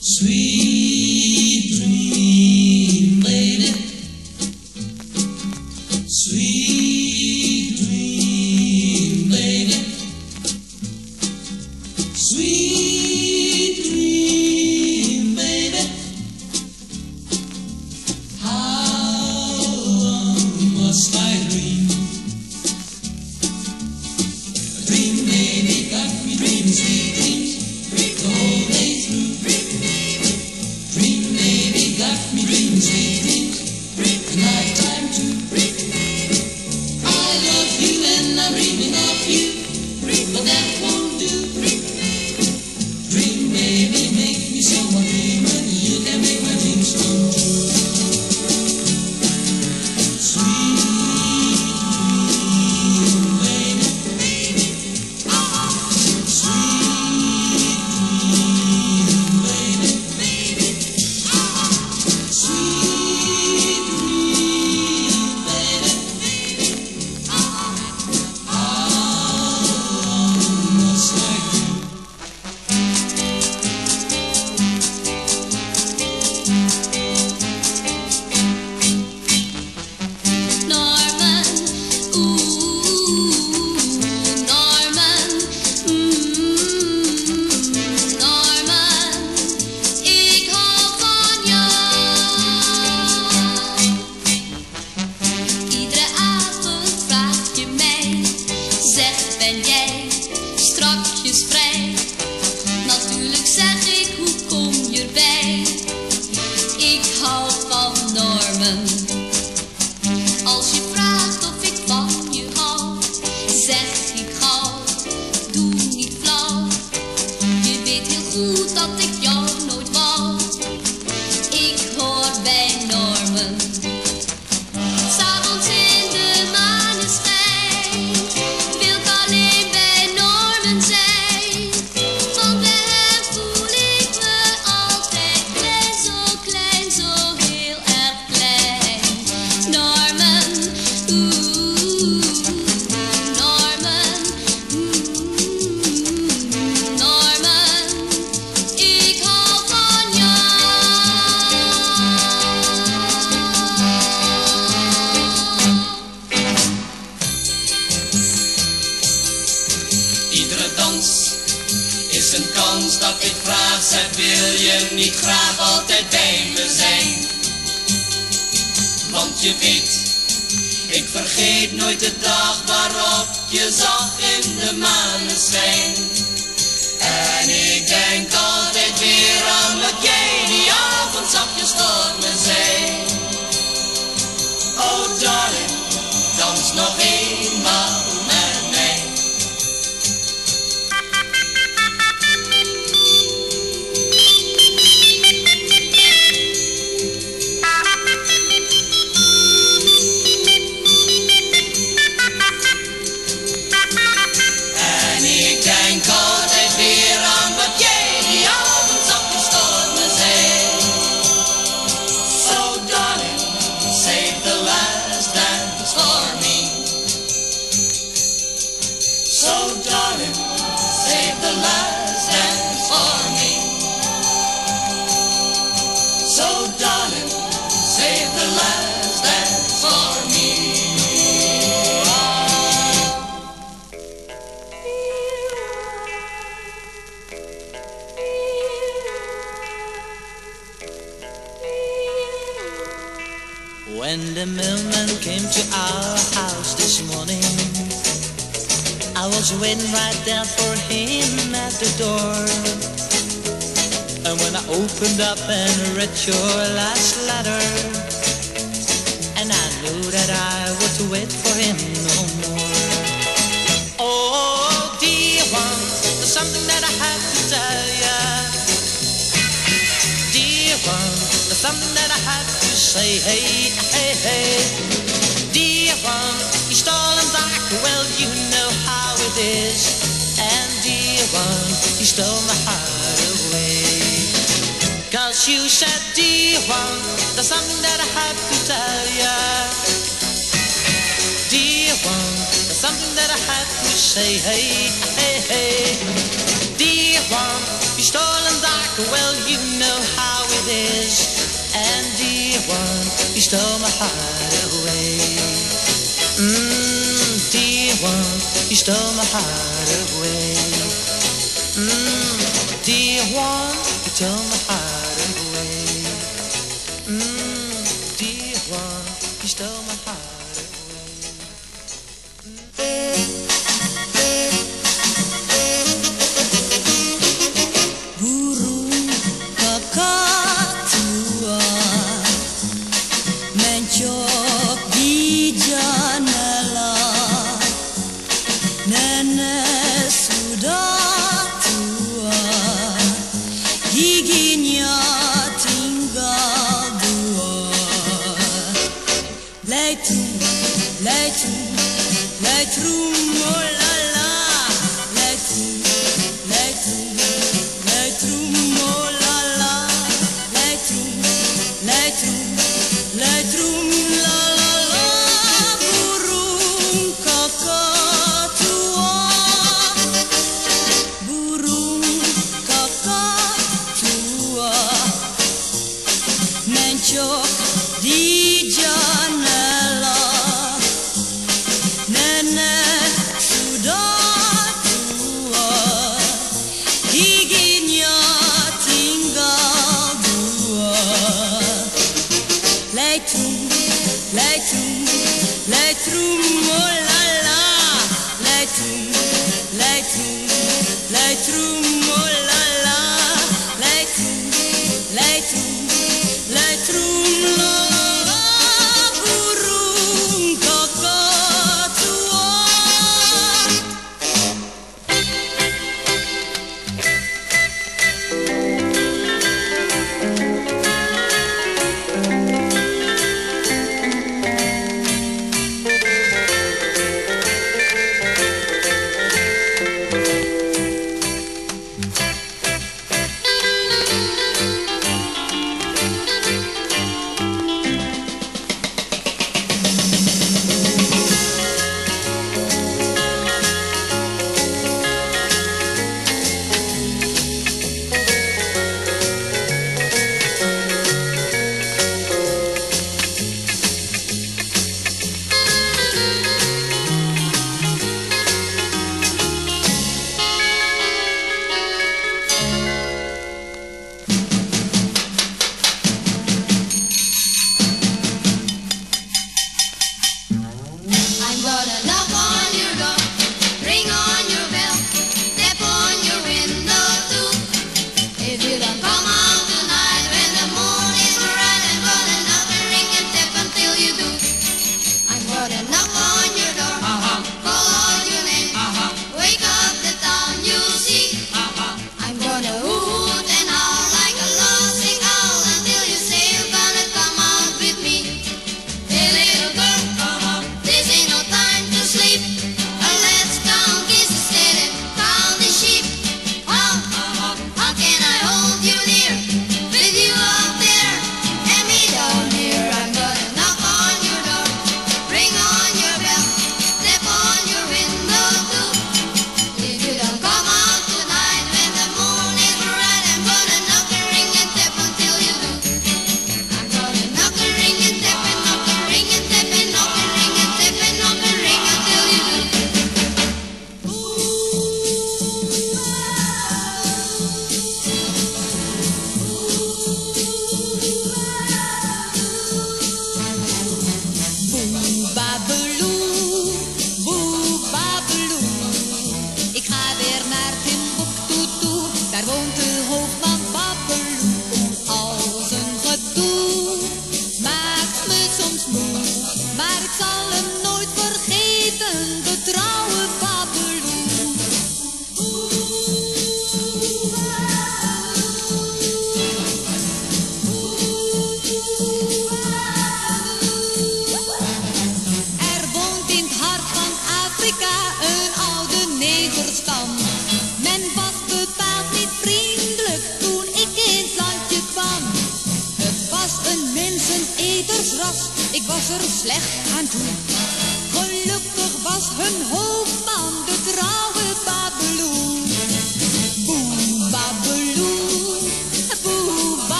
Sweet. in de maneschijn. En ik denk altijd weer aan When the mailman came to our house this morning, I was waiting right there for him at the door. And when I opened up and read your last letter, and I knew that I would wait for him no more. Oh, dear one, there's something that I have to tell you, Dear one something that I have to say. Hey, hey, hey. Dear one, you stole and back. Well, you know how it is. And dear one, you stole my heart away. Cause you said, dear one, there's something that I have to tell ya. Dear one, there's something that I have to say. Hey, hey, hey. Dear one, you stole and back. Well, you know how it is and dear one, you stole my heart away. Mmm, dear one, you stole my heart away. Mmm, dear one, you stole my heart.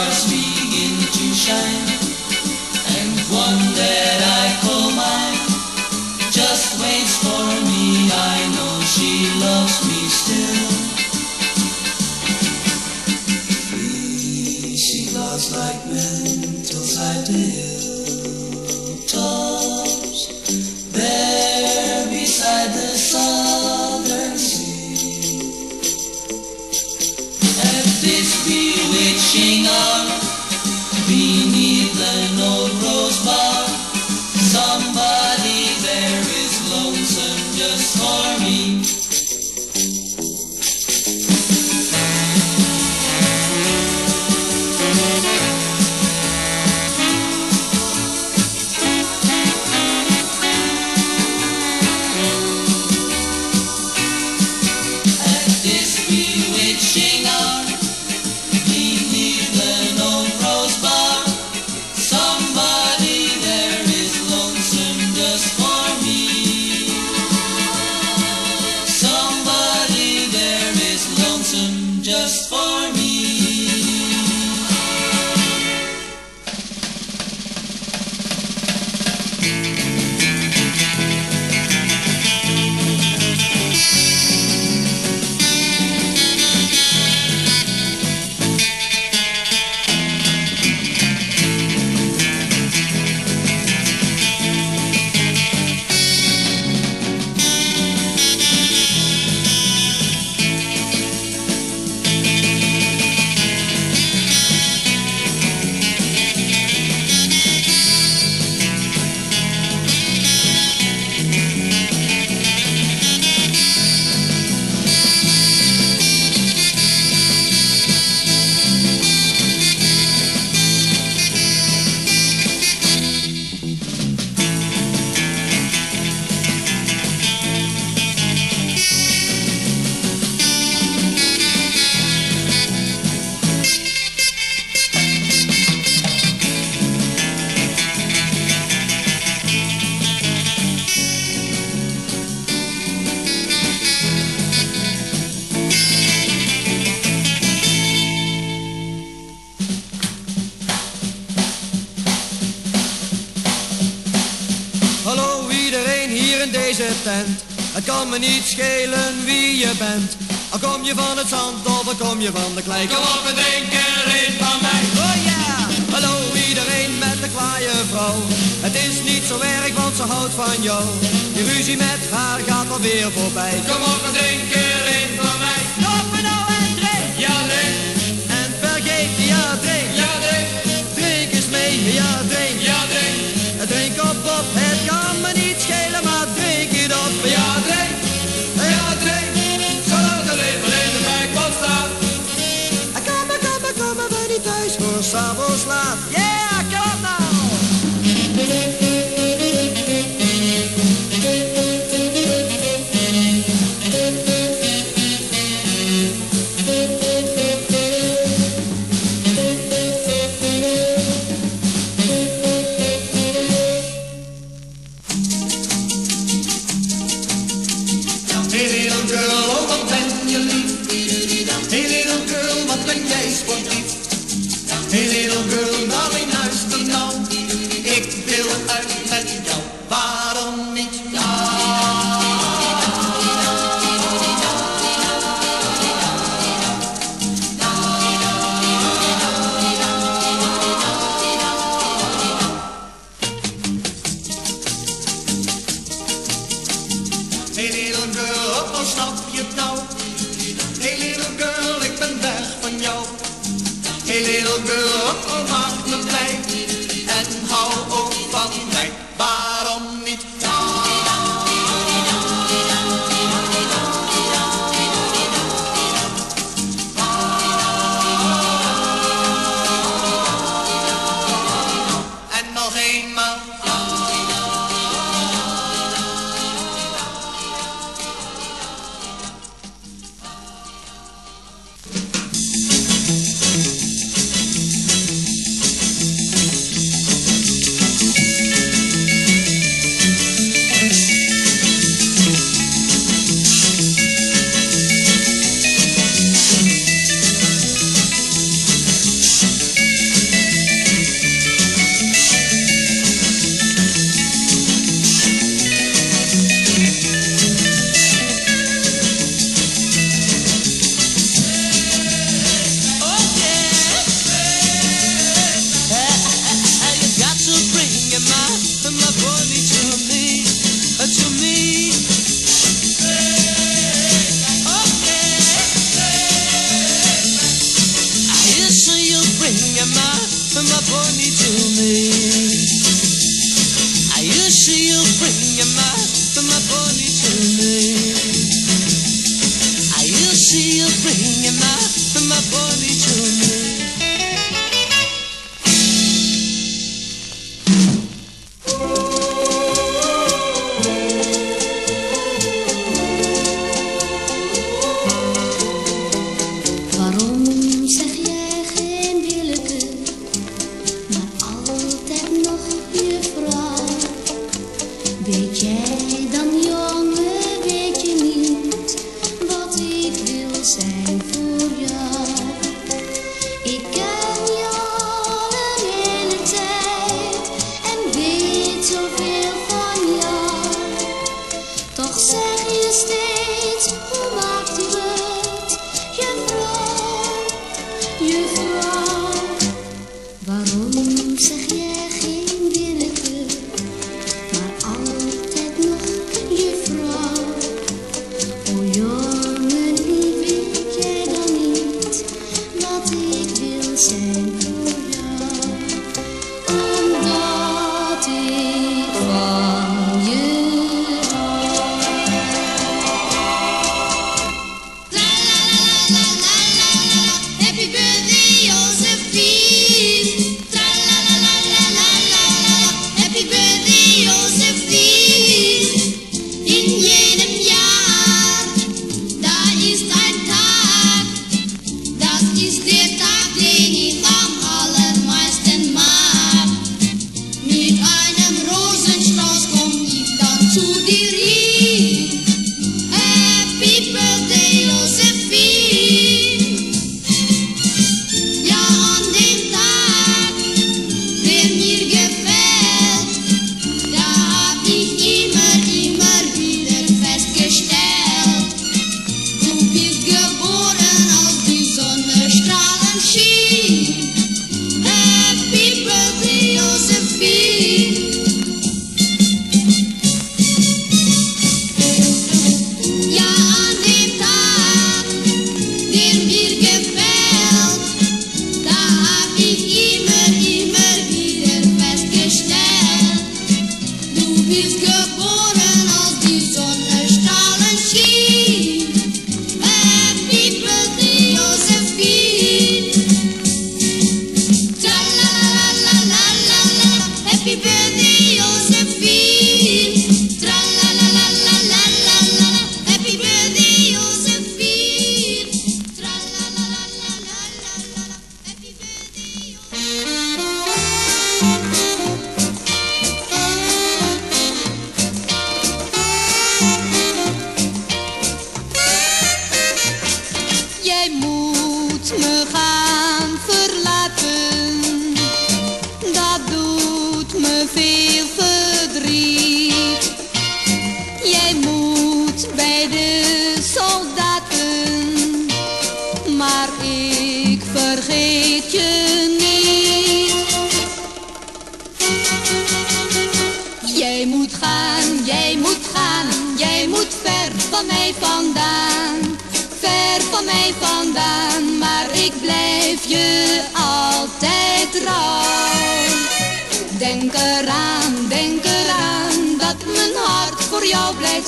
stars begin to shine, and one day. me niet schelen wie je bent. Al kom je van het zand of al kom je van de klei. Kom op en drink er van mij. Oh ja, yeah. hallo iedereen met de kwaaie vrouw. Het is niet zo erg, want ze houdt van jou. Je ruzie met haar gaat alweer voorbij. Kom op en drink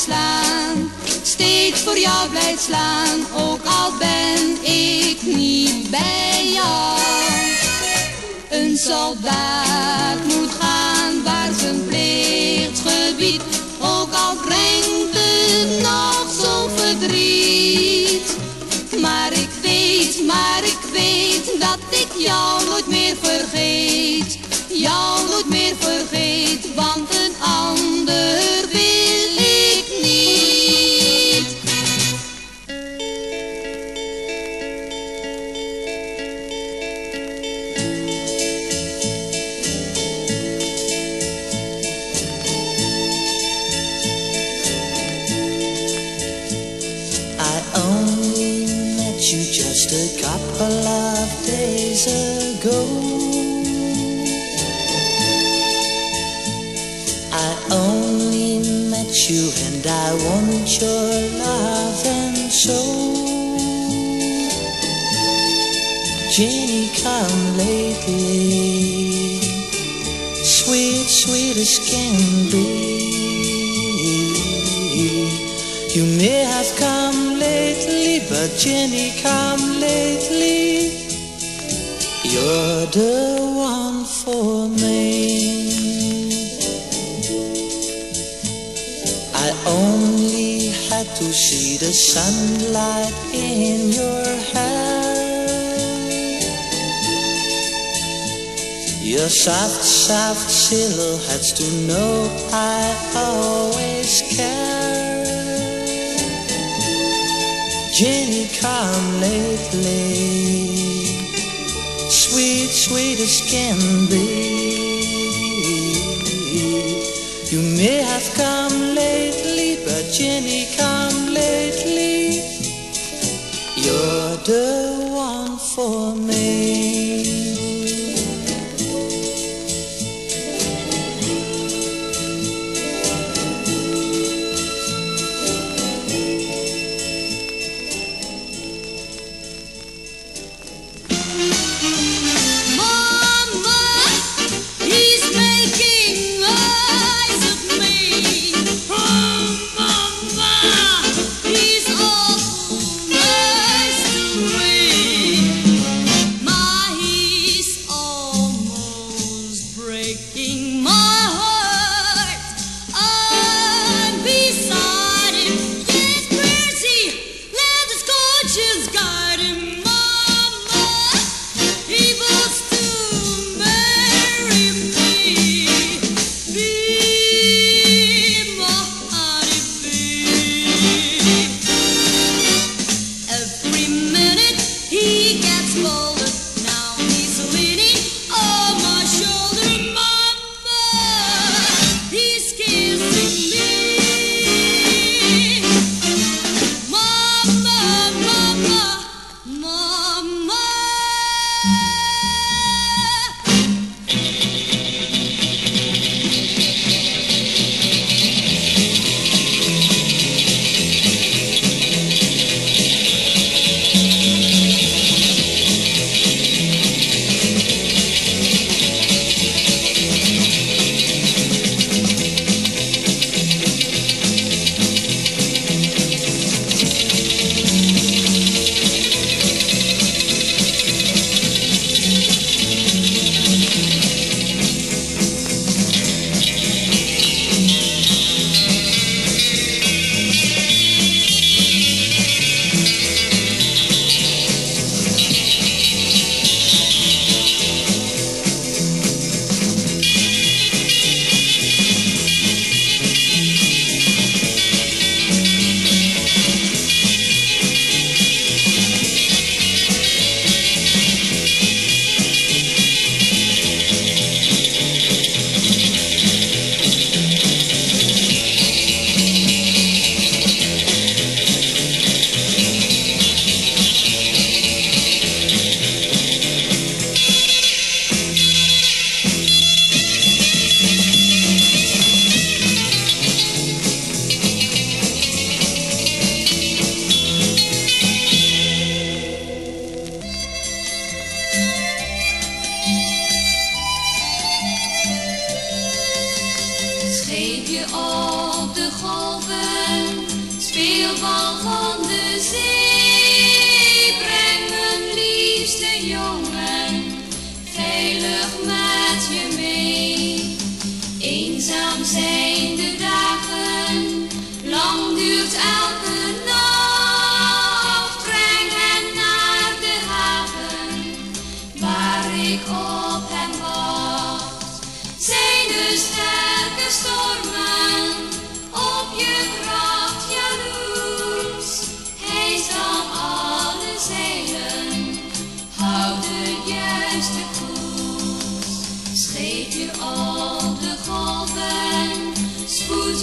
slaan, steeds voor jou blijft slaan, ook al ben ik niet bij jou. Een soldaat moet gaan waar zijn plichtsgebied, ook al brengt het nog zo'n verdriet. Maar ik weet, maar ik weet dat ik jou nooit meer vergeet, jou nooit meer vergeet, want sweet, sweet as can be. You may have come lately, but Jenny, come lately. You're the one for me. I only had to see the sunlight in your Your soft, soft silhouettes to know I always care. Jenny, come lately, sweet, sweet as can be. You may have come lately, but Jenny, come.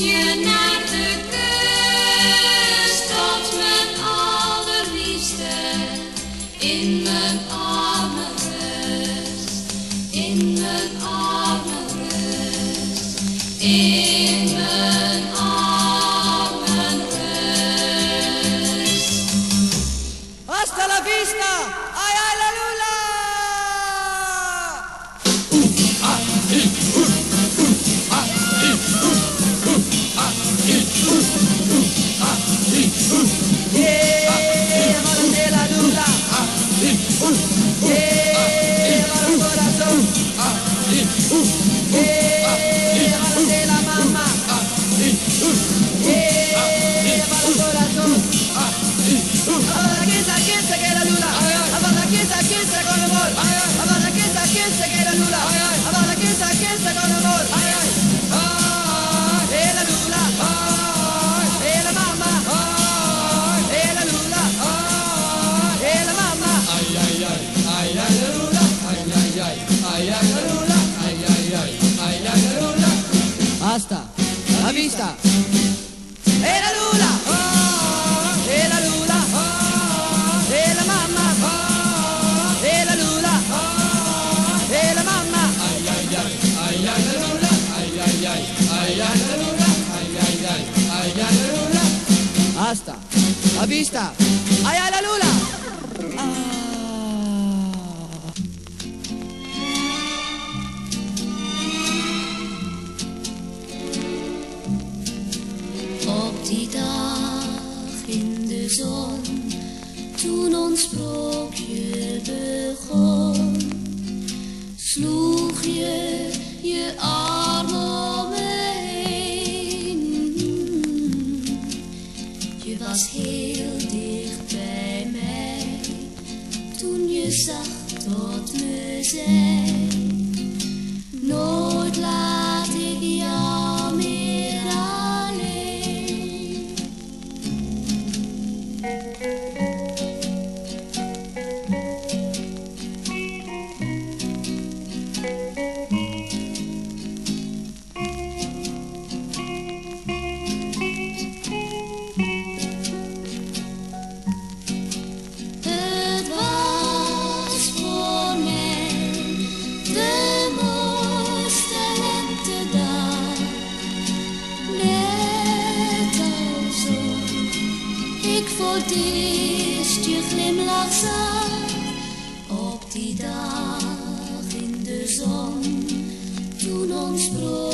you now. 坂の vista. La lula! Ah. Op die dag in de zon, toen ons sprookje begon, sloeg je je af. Tot me zegt. monstro.